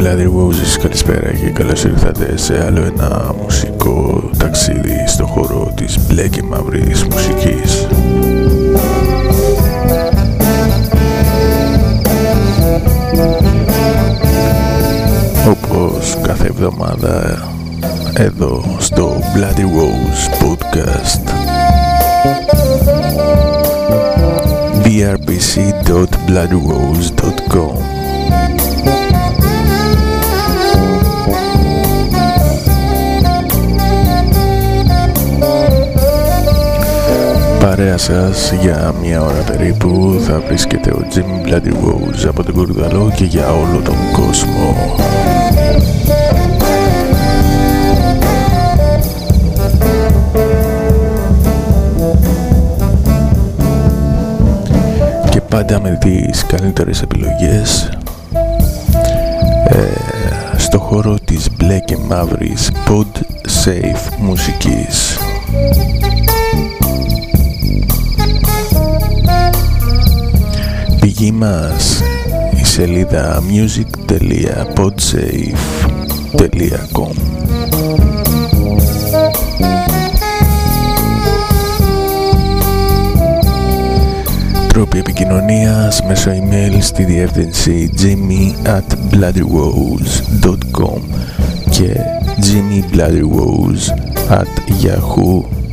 Bloody Roses, καλησπέρα και καλώς ήρθατε σε άλλο ένα μουσικό ταξίδι στο χώρο της μπλε και μαύρης μουσικής. Όπως κάθε εβδομάδα εδώ στο Bloody Rose Podcast vrbc.bloodyrose.com παρέα σας για μια ώρα περίπου θα βρίσκεται ο Jimmy Bloody Rose από τον Κουρδαλό και για όλο τον κόσμο. Και πάντα με τις καλύτερες επιλογές ε, στο χώρο της μπλε και μαύρης pod safe μουσικής. Πηγή μας η σελίδα music.podsafe.com Τρόποι επικοινωνίας μέσω email στη διεύθυνση jimmy at bloodyrose.com και jimmybloodyrose at yahoo.gr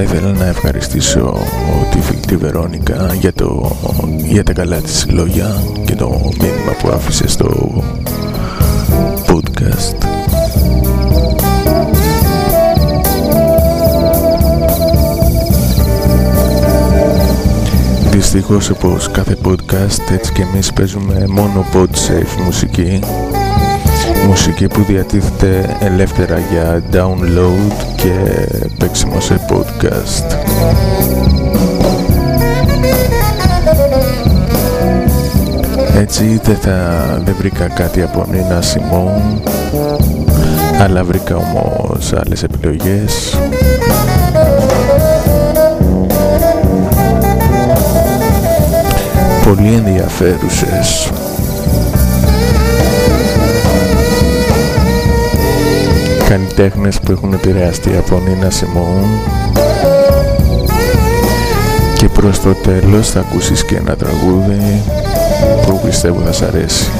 Θα ήθελα να ευχαριστήσω τη φίλη τη Βερόνικα για, το, για τα καλά της λόγια και το μήνυμα που άφησε στο podcast. Δυστυχώς όπως κάθε podcast έτσι και εμείς παίζουμε μόνο pod safe μουσική μουσική που διατίθεται ελεύθερα για download και παίξιμο σε podcast. Έτσι δεν, θα, δεν βρήκα κάτι από Νίνα Σιμών αλλά βρήκα όμως άλλες επιλογές πολύ ενδιαφέρουσες καλλιτέχνες που έχουν επηρεαστεί από Νίνα Σιμών. Και προς το τέλος θα ακούσεις και ένα τραγούδι που πιστεύω θα σ' αρέσει.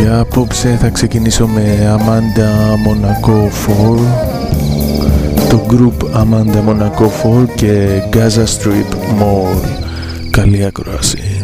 Για απόψε θα ξεκινήσω με Amanda Monaco 4 το group Amanda Monaco 4 και Gaza Strip Mall. Καλή ακρόαση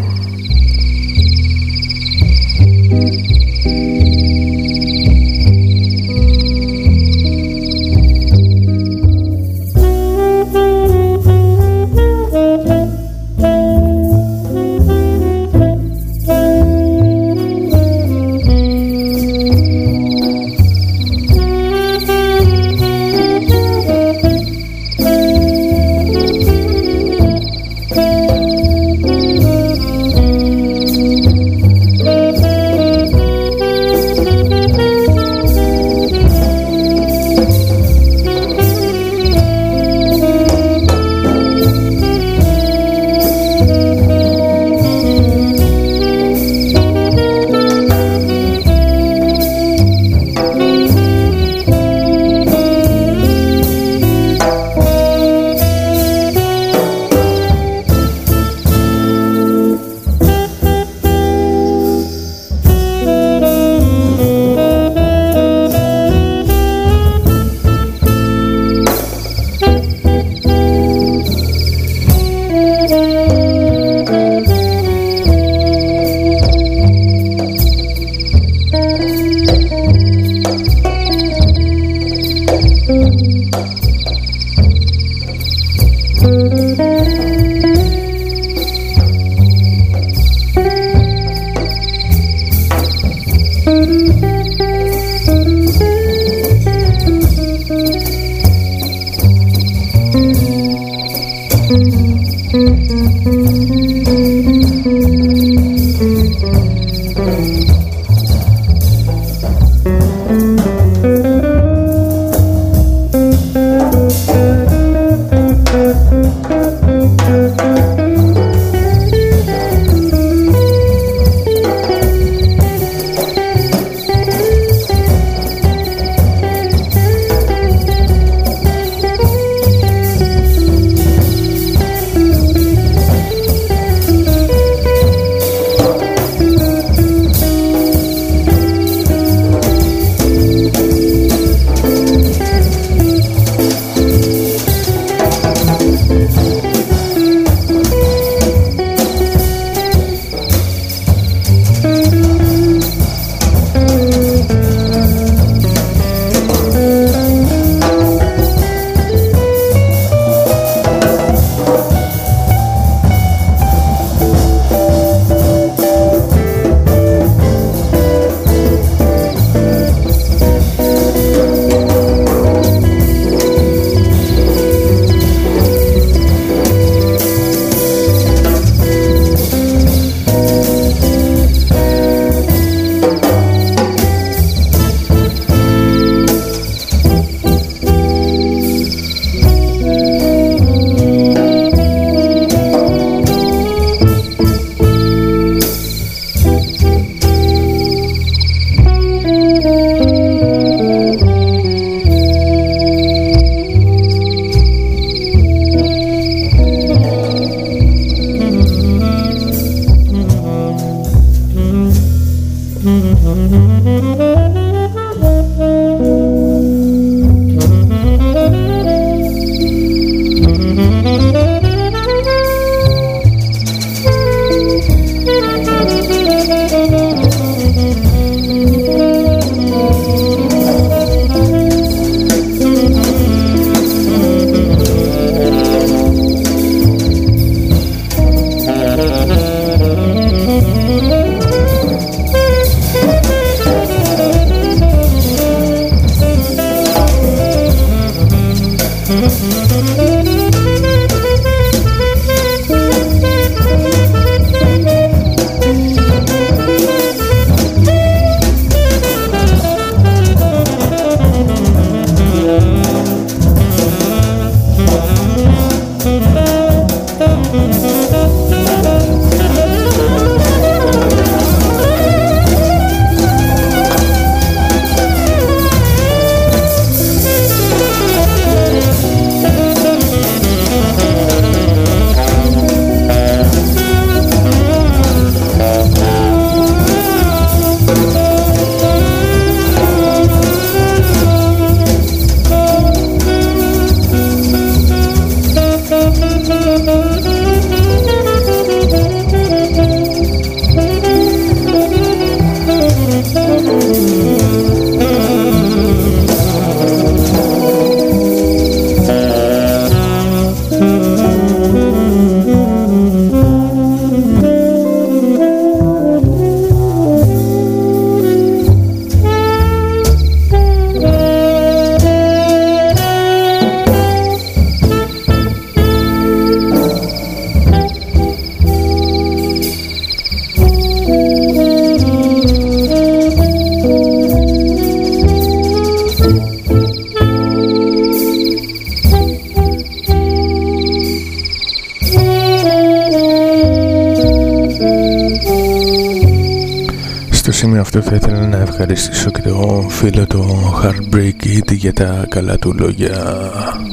ευχαριστήσω και το φίλο του Heartbreak It για τα καλά του λόγια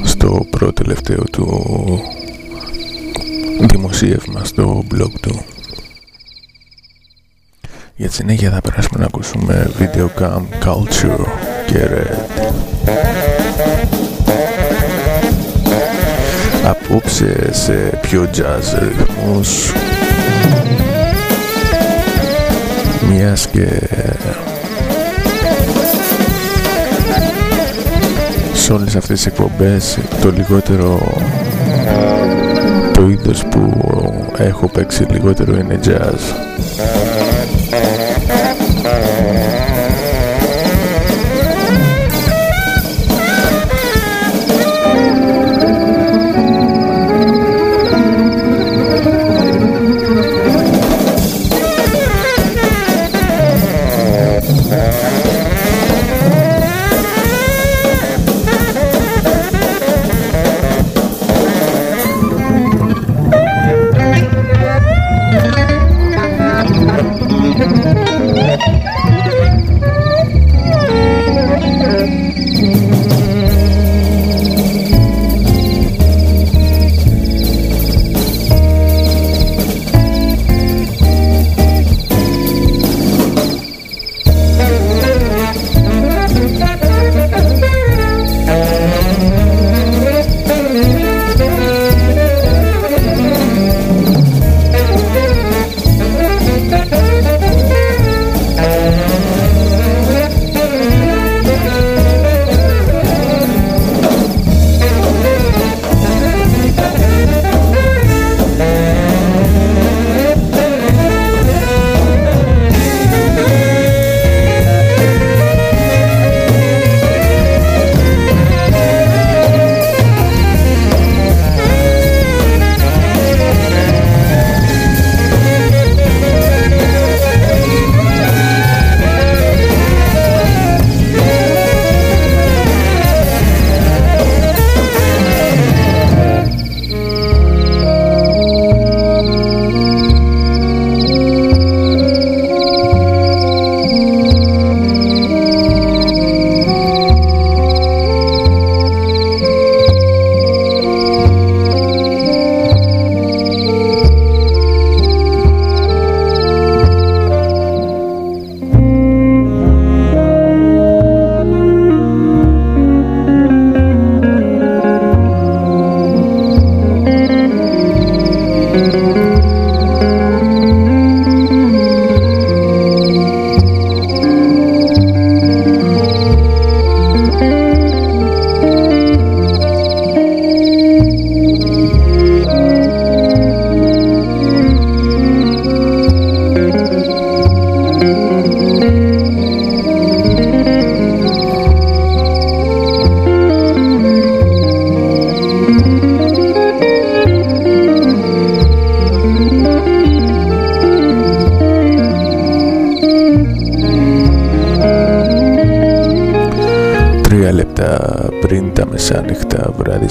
στο πρώτο τελευταίο του δημοσίευμα στο blog του. Για τη συνέχεια θα περάσουμε να ακούσουμε Video Cam Culture και Red. Απόψε σε πιο jazz ρυθμούς μιας και σε όλες αυτές τις εκπομπές το λιγότερο το είδος που έχω παίξει λιγότερο είναι jazz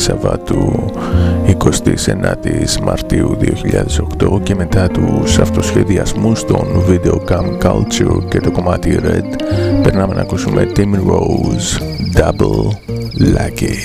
Σαββάτου 29 Μαρτίου 2008 και μετά τους αυτοσχεδιασμούς των Video Cam Culture και το κομμάτι Red περνάμε να ακούσουμε Tim Rose Double Lucky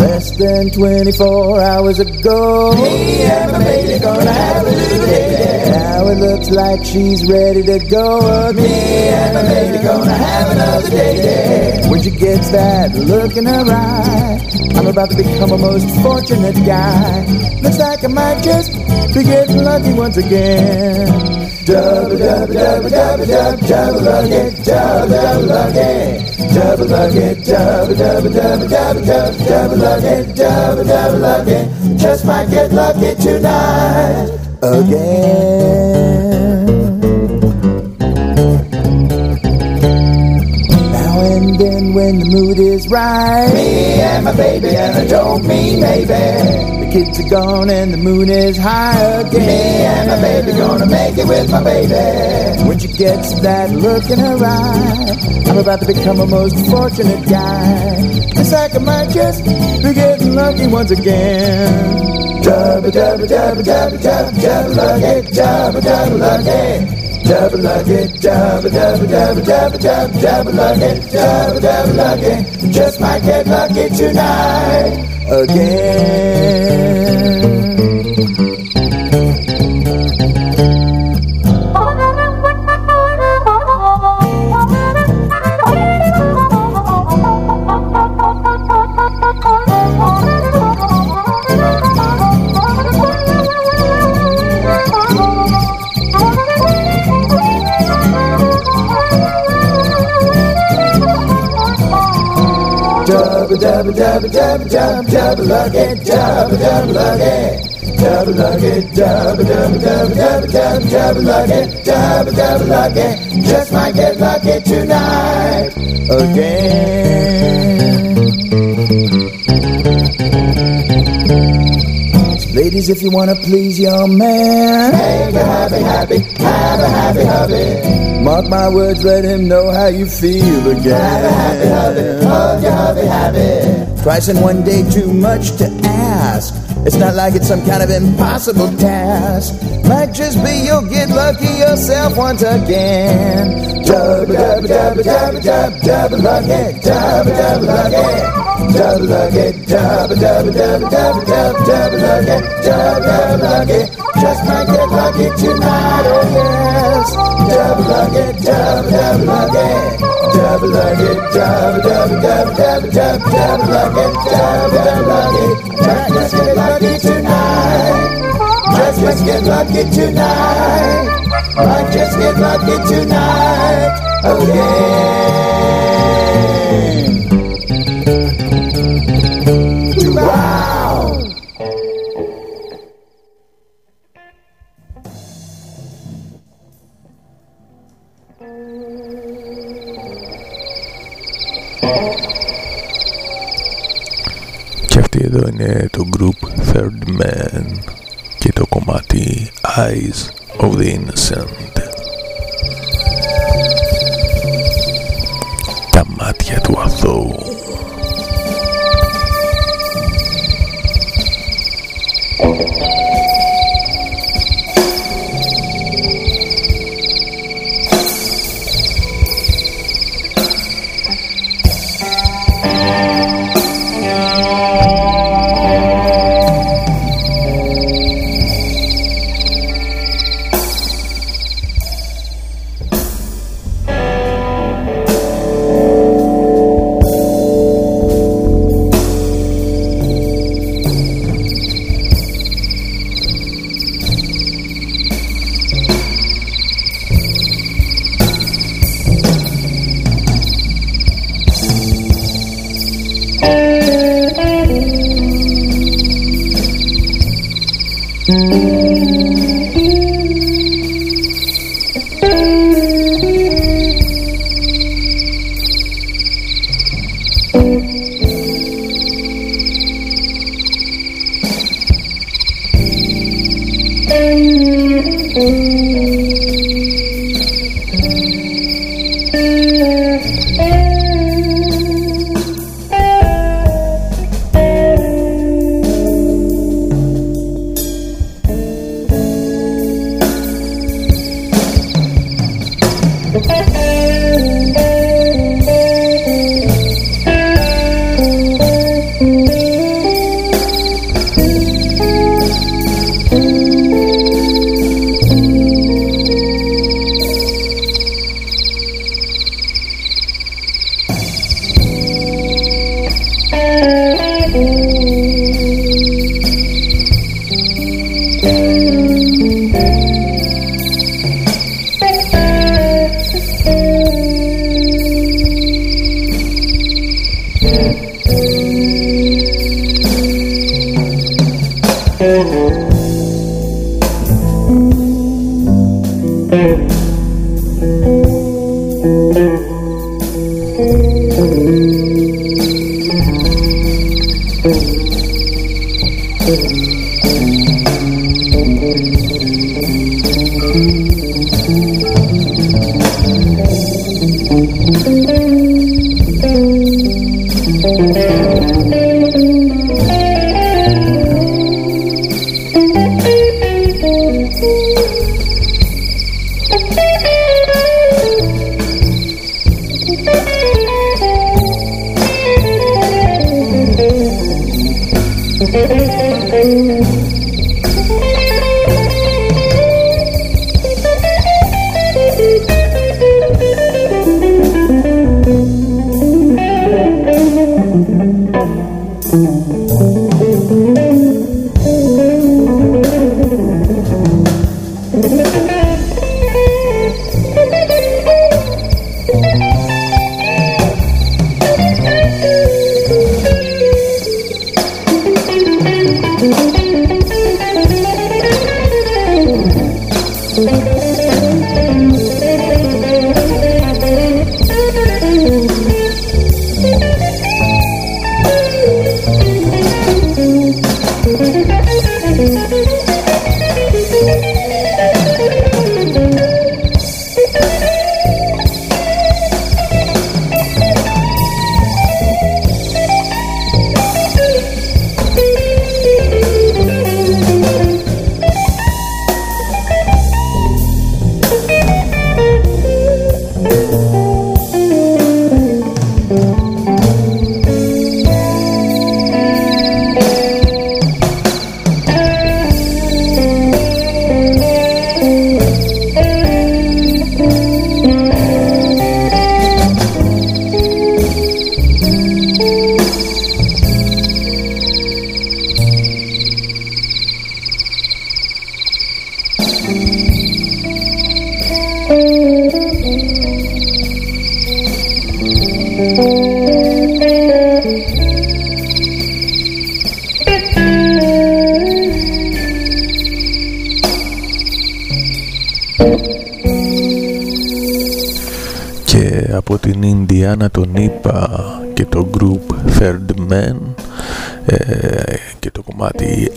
Less than 24 hours ago Me and my baby gonna have a little baby Now it looks like she's ready to go again. Me and my baby gonna have another day yeah. When she gets that look in her eye I'm about to become a most fortunate guy Looks like I might just be getting lucky once again Double, double, double, double, double, double lucky, double, double lucky double lucky, double, double, double, double, double, double lucky, double, double lucky. Just might get lucky tonight again. And then when the mood is right, me and my baby, and I don't mean maybe The kids are gone and the moon is high again. Me and my baby gonna make it with my baby. When she gets that look in her eye, I'm about to become a most fortunate guy. It's like I might just be getting lucky once again. Jabba jabba jabba jabba jabba jabba lucky, jabba jabba lucky. Double like it, double double double double dabba double like it, dabba dabba like it. Just might get lucky tonight again. Jabba jabba jabba jabba jabba lucky, jabba jabba lucky. Jabba lucky, jabba jabba jabba jabba jabba jabba lucky, jabba jabba lucky. Just might get lucky tonight again. Ladies, if you wanna please your man, make a happy, happy, have a happy, happy. Mark my words, let him know how you feel again. Have a happy, happy, hug your hubby, happy. Twice in one day, too much to. It's not like it's some kind of impossible task. Might just be you'll get lucky yourself once again. Jabba jabba jabba jabba jabba jabba lucky, jabba jabba lucky. Jabba lucky, jabba jabba jabba jabba jabba jabba lucky, jabba jabba lucky. Just might get lucky tonight, oh, dance. Dab like it, dab, dab like it. Dab like it, dab, dab, dab, dab, dab, dab like it, let's get lucky tonight. Just, let's get lucky tonight. Might just get lucky tonight. Oh yeah. Group Third Man και το κομμάτι Eyes of the Innocent. Τα μάτια του αθώου.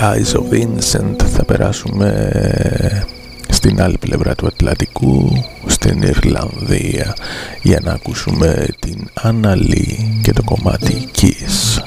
Eyes of Vincent θα περάσουμε στην άλλη πλευρά του Ατλαντικού στην Ιρλανδία για να ακούσουμε την Αναλή και το κομμάτι Kiss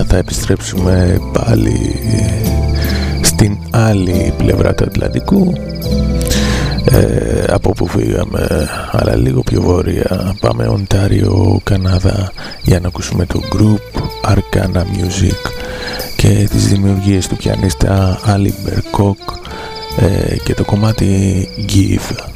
θα επιστρέψουμε πάλι στην άλλη πλευρά του Ατλαντικού. Ε, από όπου φύγαμε αλλά λίγο πιο βόρεια πάμε Οντάριο, Κανάδα για να ακούσουμε το group Arcana Music και τις δημιουργίες του πιανίστα Ali Berkok ε, και το κομμάτι Give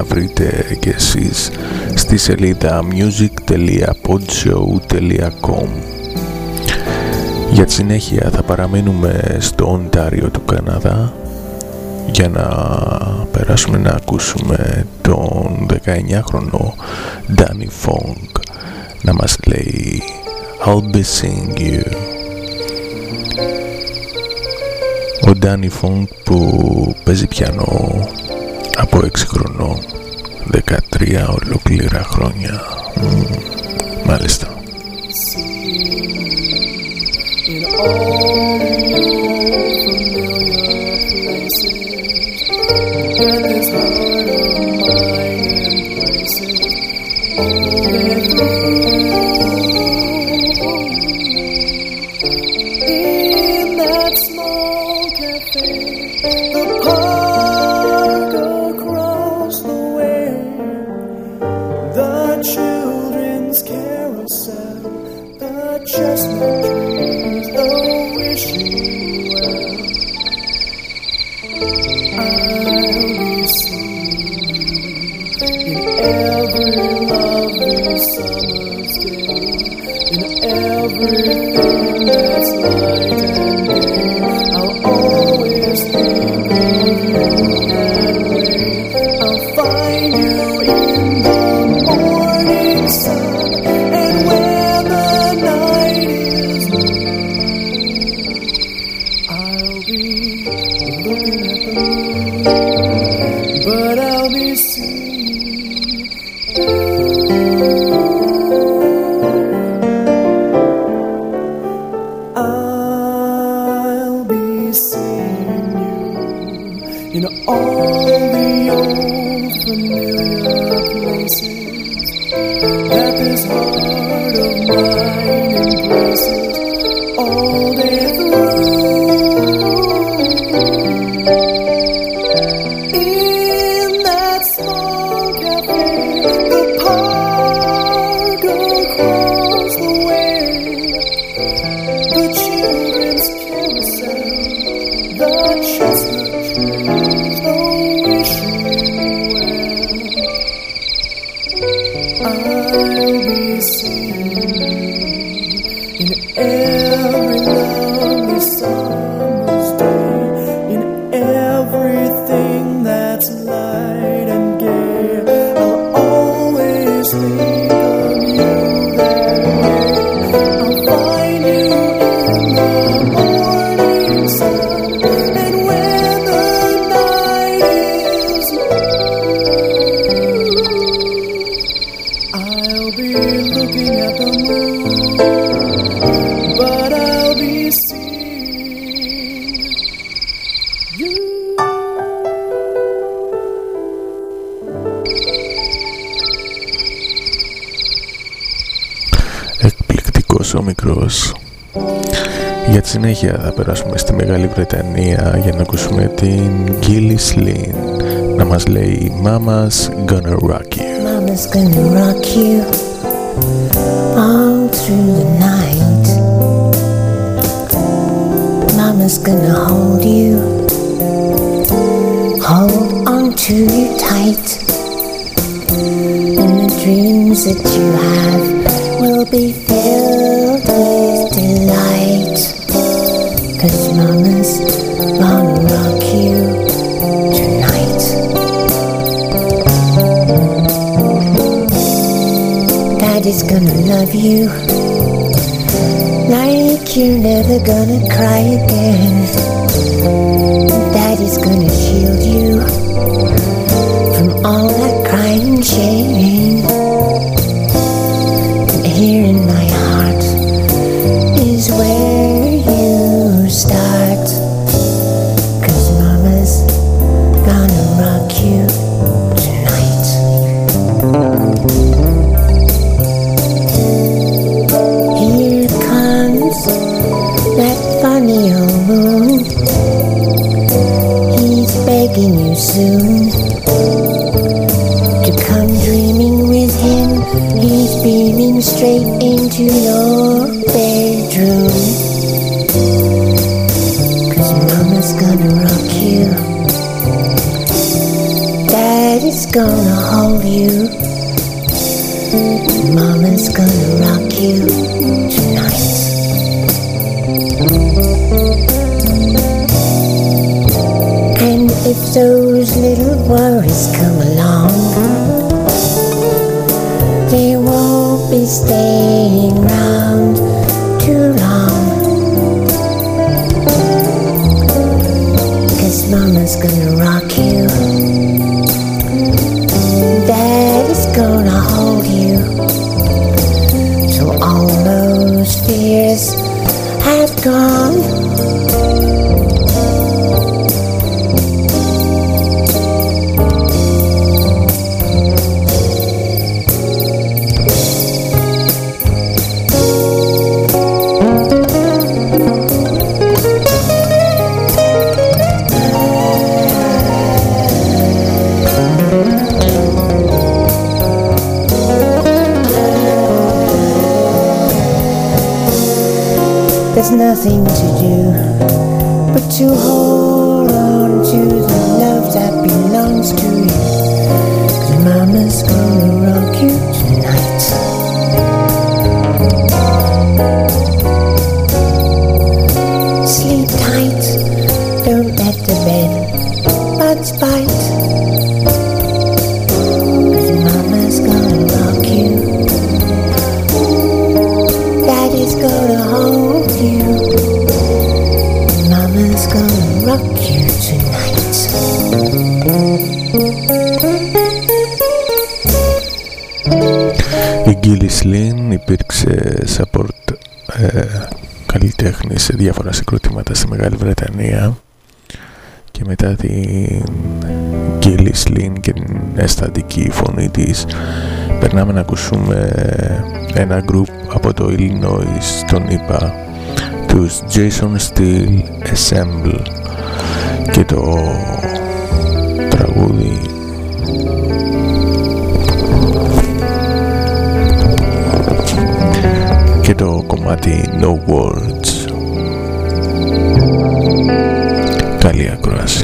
να βρείτε και εσείς στη σελίδα music.podshow.com Για τη συνέχεια θα παραμείνουμε στο Οντάριο του Καναδά για να περάσουμε να ακούσουμε τον 19χρονο Danny Fong να μας λέει I'll be seeing you. Ο Danny Fong που παίζει πιανό από 6 χρονών 13 ολόκληρα χρόνια. Μάλιστα. Συνέχεια Mama's gonna rock you. Mama's gonna rock you all through the night. Mama's gonna hold you hold on to you tight. And the dreams that you have gonna cry Σλίν υπήρξε support ε, καλλιτέχνη σε διάφορα συγκροτήματα στη Μεγάλη Βρετανία και μετά την Γκίλι Σλίν και την αισθαντική φωνή της περνάμε να ακούσουμε ένα group από το Illinois τον είπα τους Jason Steele Assemble και το τραγούδι κομμάτι No Words. Καλή ακρόαση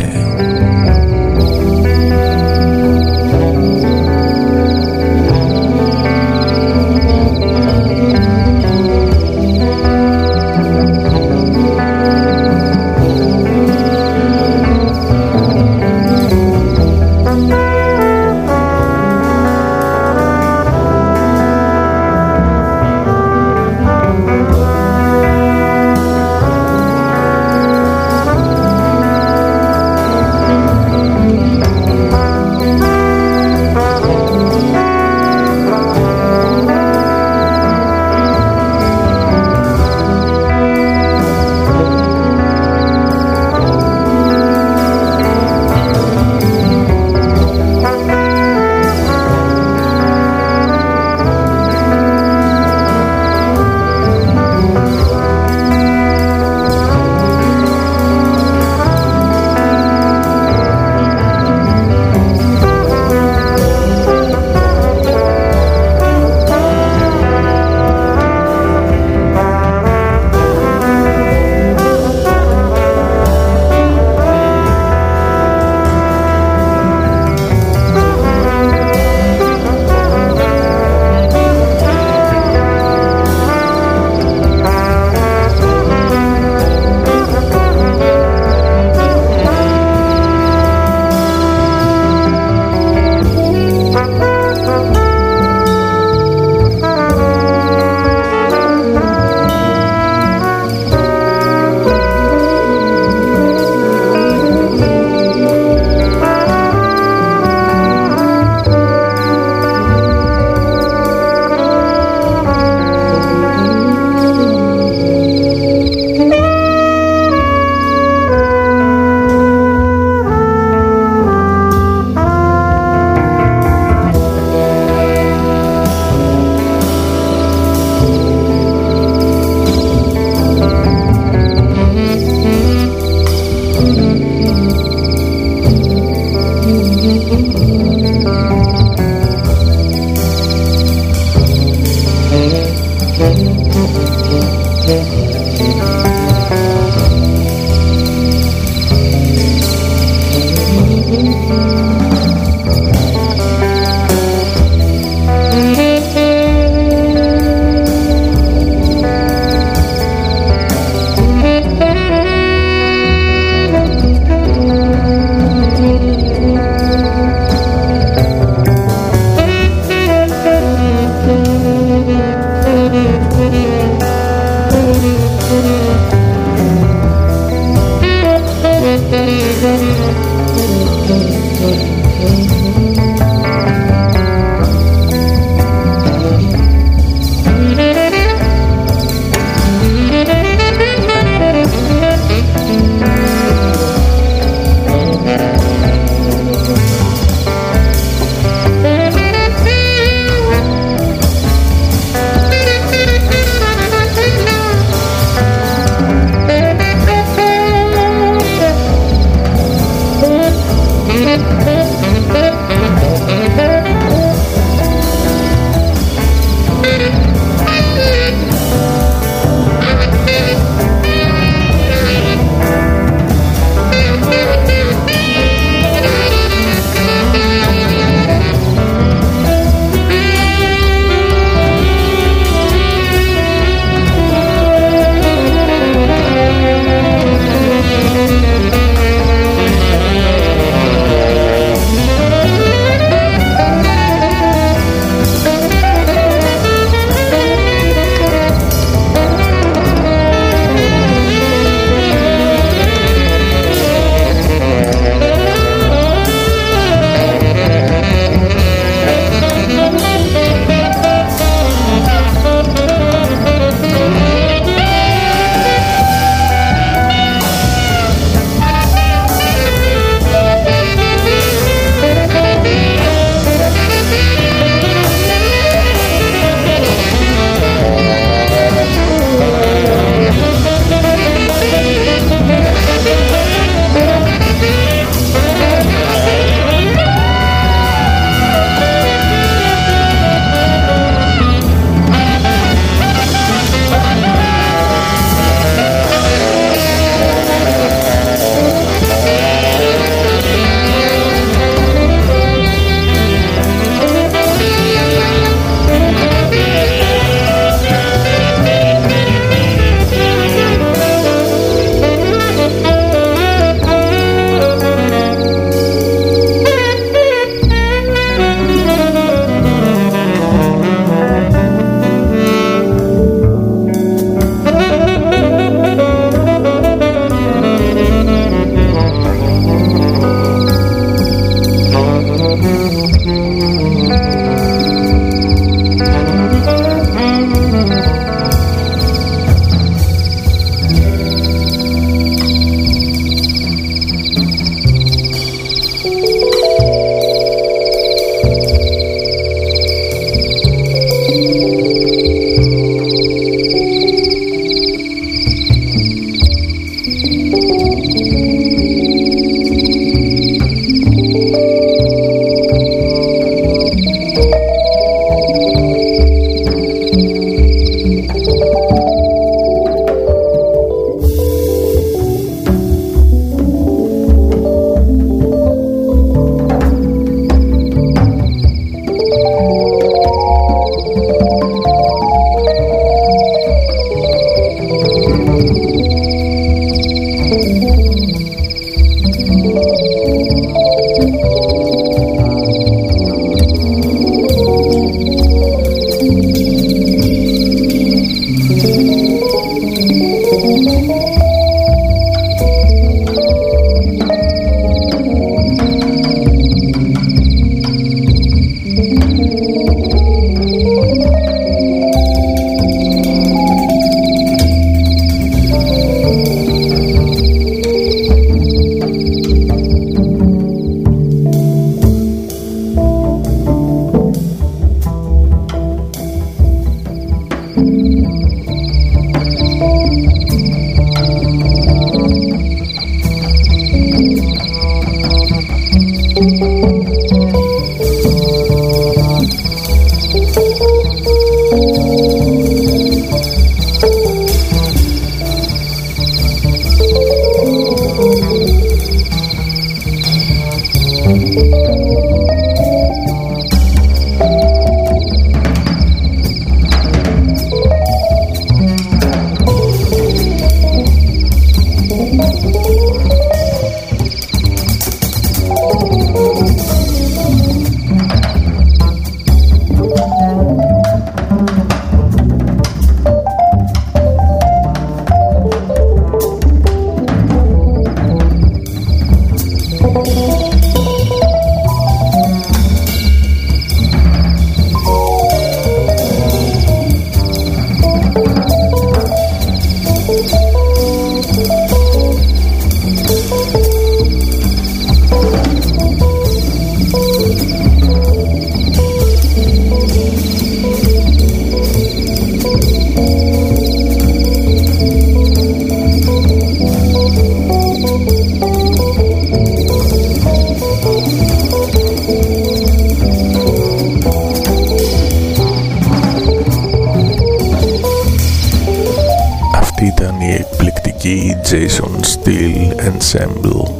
Ensemble.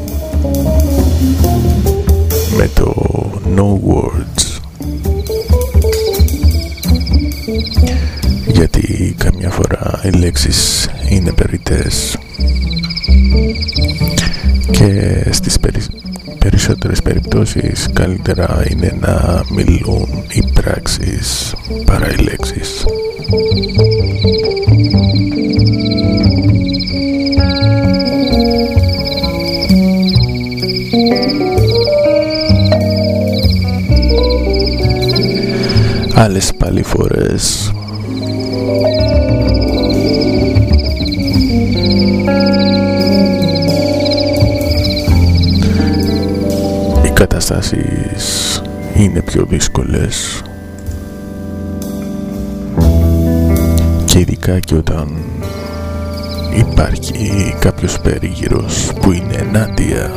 Με το No Words. Γιατί καμιά φορά οι λέξεις είναι περιττές. Και στις περισσότερες περιπτώσεις καλύτερα είναι να μιλούν οι πράξεις παρά οι λέξεις άλλες πάλι φορές. Οι καταστάσεις είναι πιο δύσκολες. Και ειδικά και όταν υπάρχει κάποιος περίγυρος που είναι ενάντια.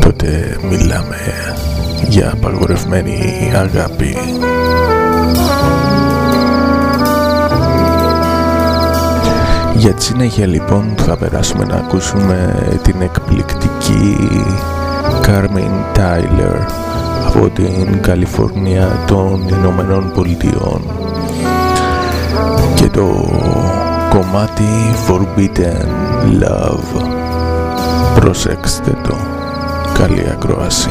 Τότε μιλάμε για απαγορευμένη αγάπη. Για τη συνέχεια λοιπόν θα περάσουμε να ακούσουμε την εκπληκτική Carmen Tyler από την Καλιφορνία των Ηνωμένων Πολιτειών. Και το κομμάτι Forbidden Love. Προσέξτε το. Καλή ακρόαση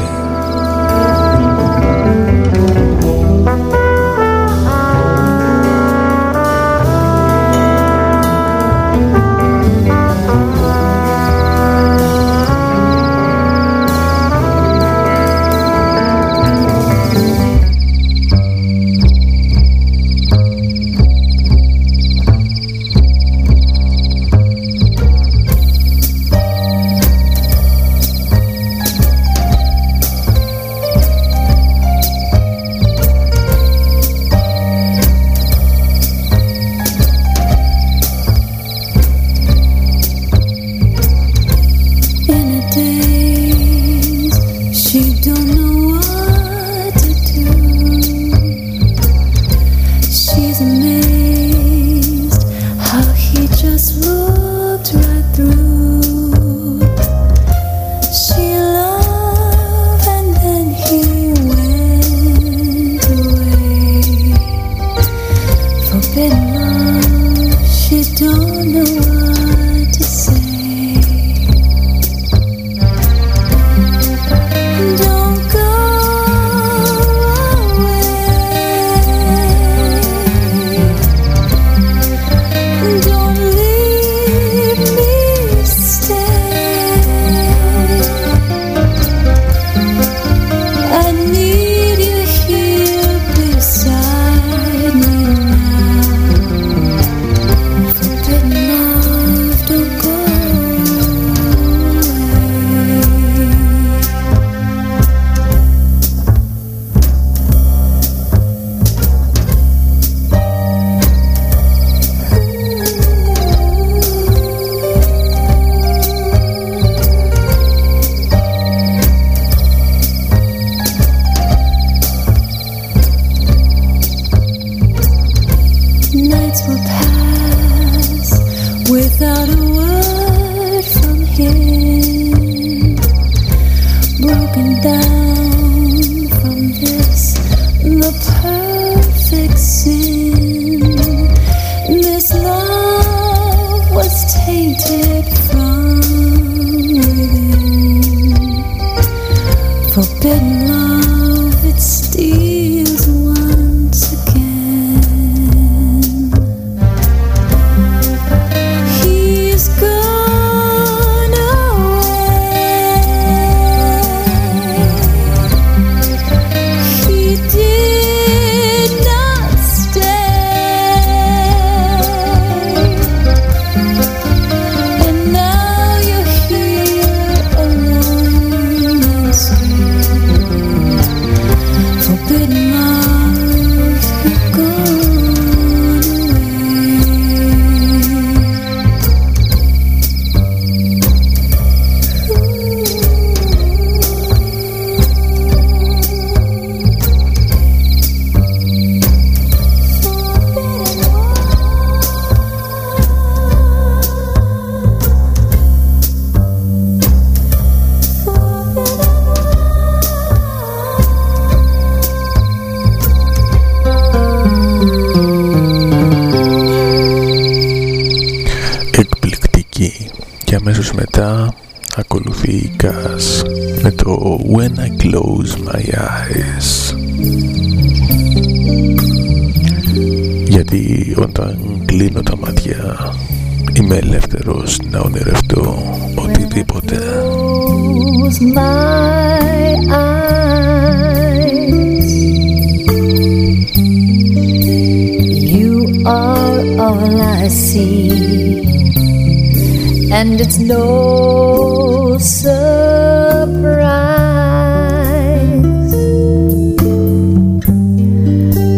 And it's no surprise.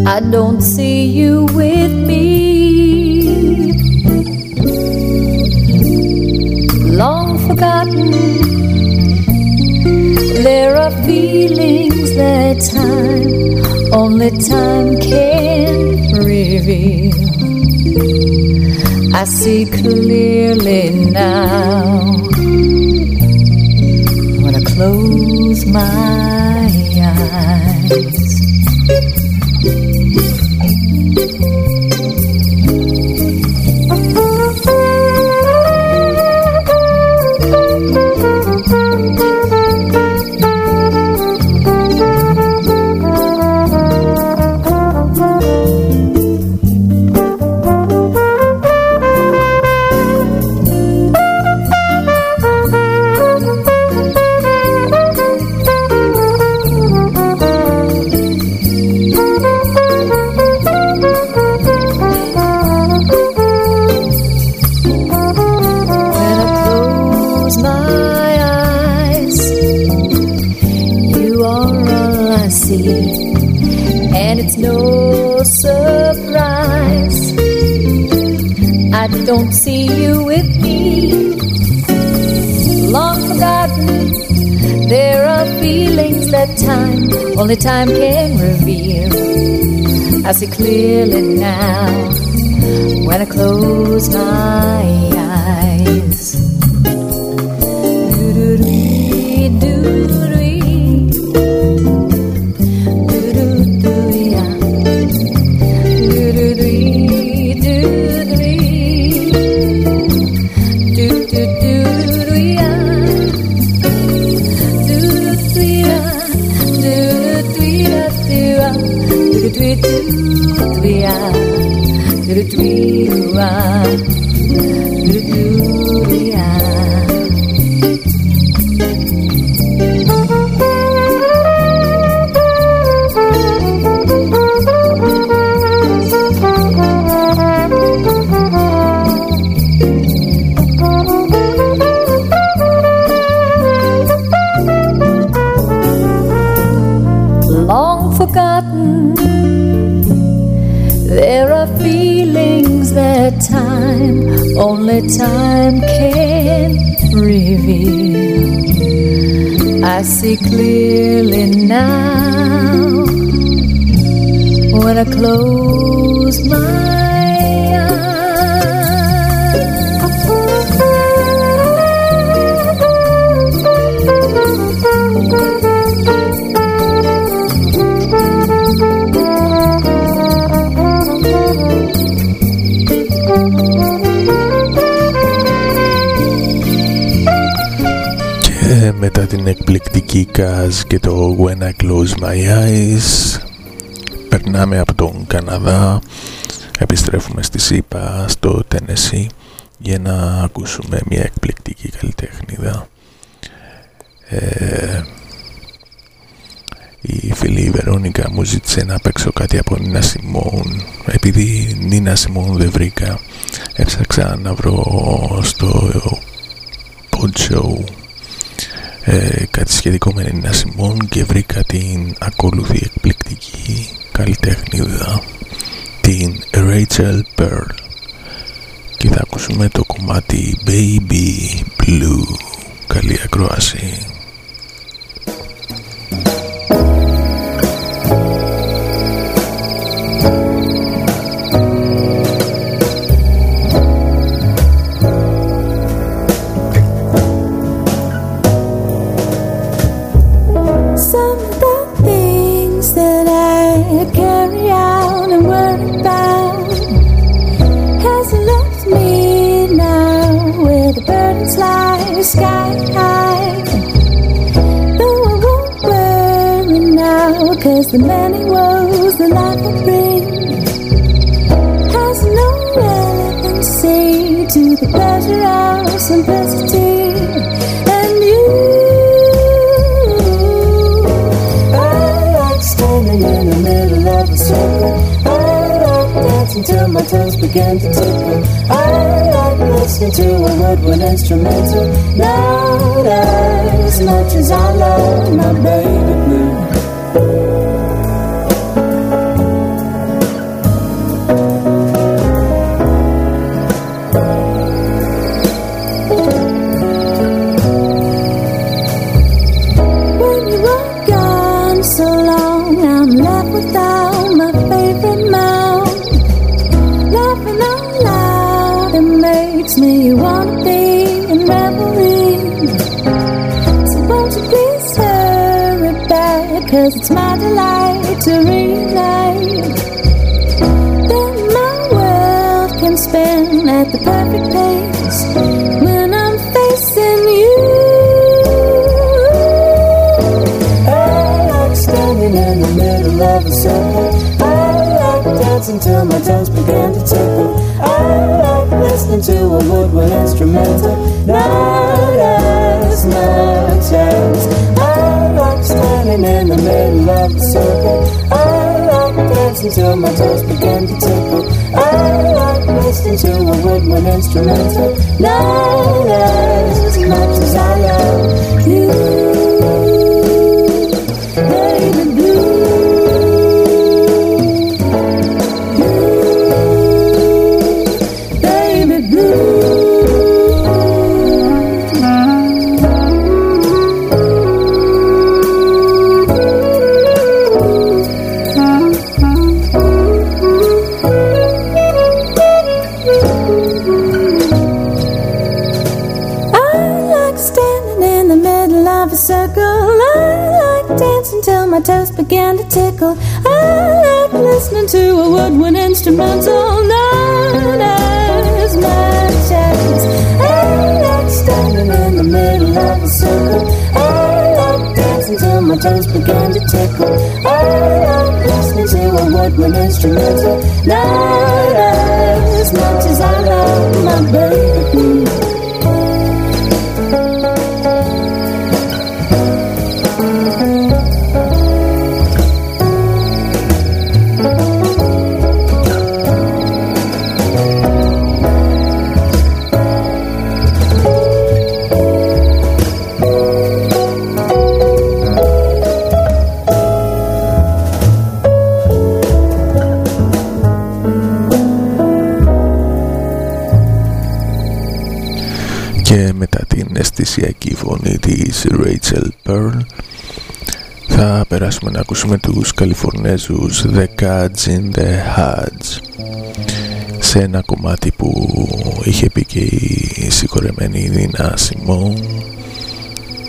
I don't see you with me. Long forgotten. There are feelings that time Only time can reveal. I see clearly clearly εκπληκτική Kaz και το When I Close My Eyes. Περνάμε από τον Καναδά. Επιστρέφουμε στη ΣΥΠΑ στο Tennessee για να ακούσουμε μια εκπληκτική καλλιτέχνηδα. Ε, η φίλη Βερόνικα μου ζήτησε να παίξω κάτι από Νίνα Σιμών. Επειδή Νίνα Σιμών δεν βρήκα έψαξα να βρω στο Pod Show ε, κάτι σχετικό με Νίνα Σιμών και βρήκα την ακολουθή εκπληκτική καλλιτέχνηδα την Rachel Pearl. Και θα ακούσουμε το κομμάτι Baby Blue. Καλή ακρόαση the many woes that life will bring has no relevancy to the pleasure of simplicity. And you, I like standing in the middle of a circle. I like dancing till my toes begin to tickle. I like listening to a woodwind instrumental. Not as much as I love my baby blue. Cause it's my delight to reunite. Then my world can spin at the perfect pace when I'm facing you. I like standing in the middle of a circle. I like dancing till my toes began to tickle. I like listening to a woodwind instrumental. Not as much as standing in the middle of the circle. I like dancing till my toes begin to tickle. I like listening to a woodwind instrumental. Not as much as I love you. Began to tickle. I like listening to a woodwind instrumental, not as much as I like standing in the middle of a circle. I like dancing till my toes began to tickle. I like listening to a woodwind instrumental, not as much as I love my baby. Φωνή της Rachel Pearl. Θα περάσουμε να ακούσουμε τους Καλιφορνέζους The Cads in the Huds σε ένα κομμάτι που είχε πει και η συγχωρεμένη Νίνα Σιμών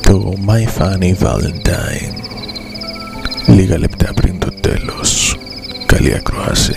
το My Funny Valentine. Λίγα λεπτά πριν το τέλος. Καλή ακροάση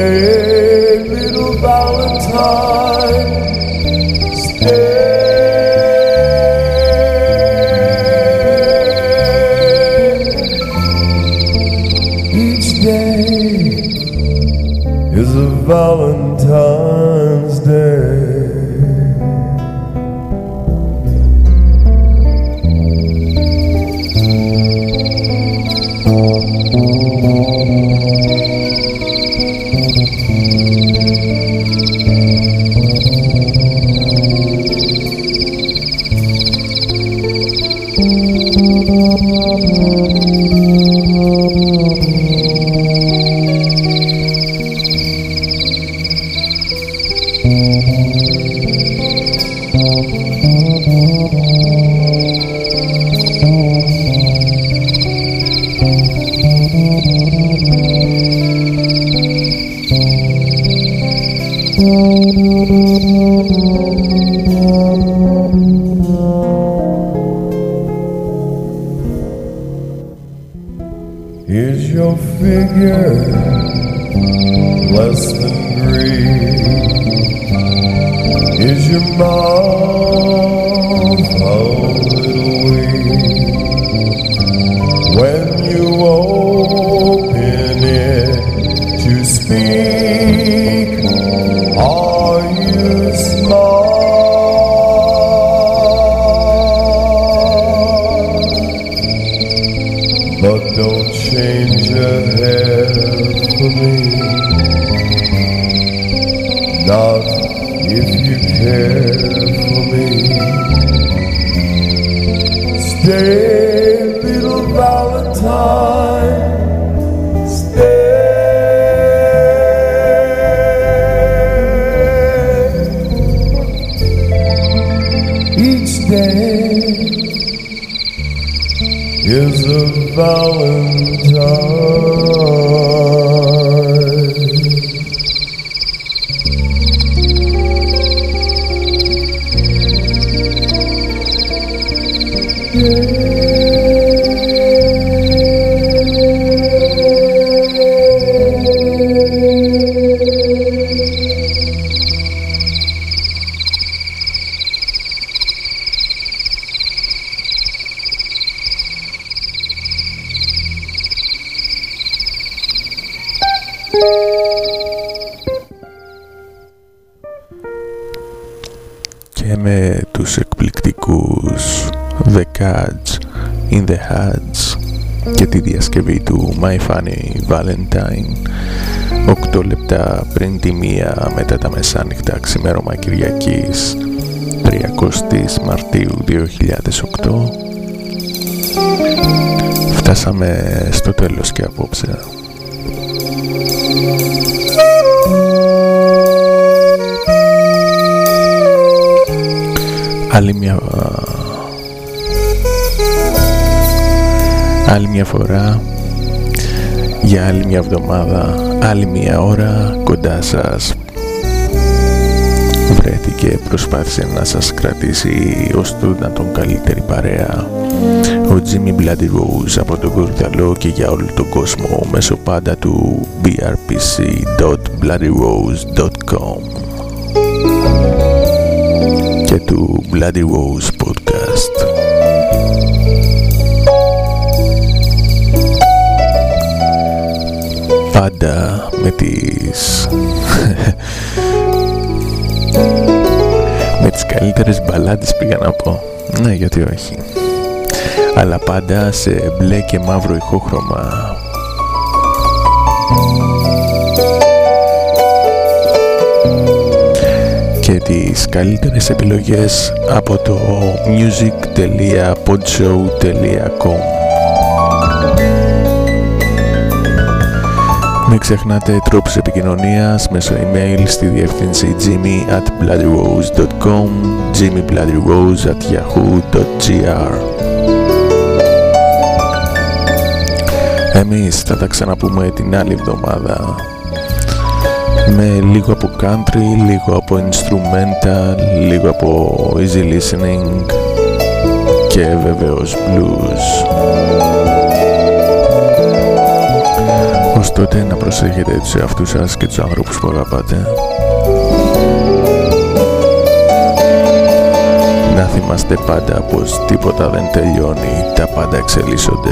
Stay, little Valentine. Stay. Each day is a Valentine's My Funny Valentine 8 λεπτά πριν τη μία μετά τα μεσάνυχτα ξημέρωμα Κυριακής 30 Μαρτίου 2008 φτάσαμε στο τέλος και απόψε. Άλλη μια άλλη μια φορά για άλλη μια εβδομάδα άλλη μια ώρα κοντά σας. Βρέθηκε προσπάθησε να σας κρατήσει ως του να τον καλύτερη παρέα. Ο Jimmy Bloody Rose από τον Κορδαλό και για όλο τον κόσμο μέσω πάντα του brpc.bloodyrose.com και του Bloody Rose πάντα με τις με τις καλύτερες μπαλάντες πήγα να πω. Ναι γιατί όχι. Αλλά πάντα σε μπλε και μαύρο ηχόχρωμα. Και τις καλύτερες επιλογές από το music.podshow.com Μην ξεχνάτε τρόπους επικοινωνίας μέσω email στη διεύθυνση jimmy at bloodyrose.com jimmybloodyrose at yahoo.gr Εμείς θα τα ξαναπούμε την άλλη εβδομάδα με λίγο από country, λίγο από instrumental, λίγο από easy listening και βεβαίως blues. Ως τότε να προσέχετε τους εαυτούς σας και τους άνθρωπους που αγαπάτε. Να θυμάστε πάντα πως τίποτα δεν τελειώνει, τα πάντα εξελίσσονται.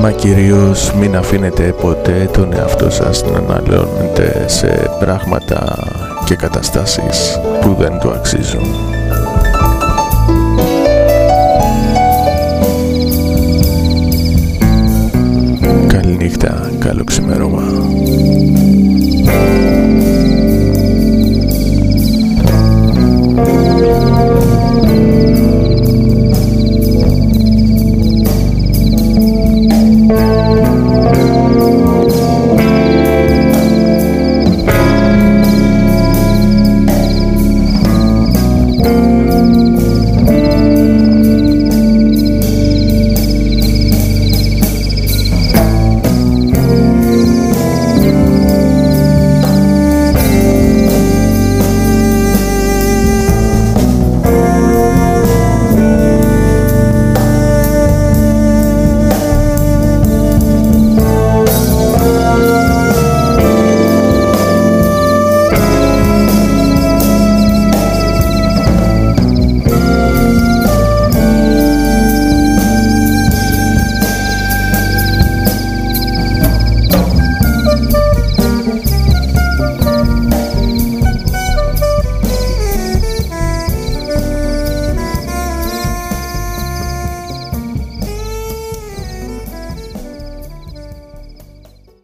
Μα κυρίως μην αφήνετε ποτέ τον εαυτό σας να αναλώνετε σε πράγματα και καταστάσεις που δεν το αξίζουν. άλλο ξημερώμα.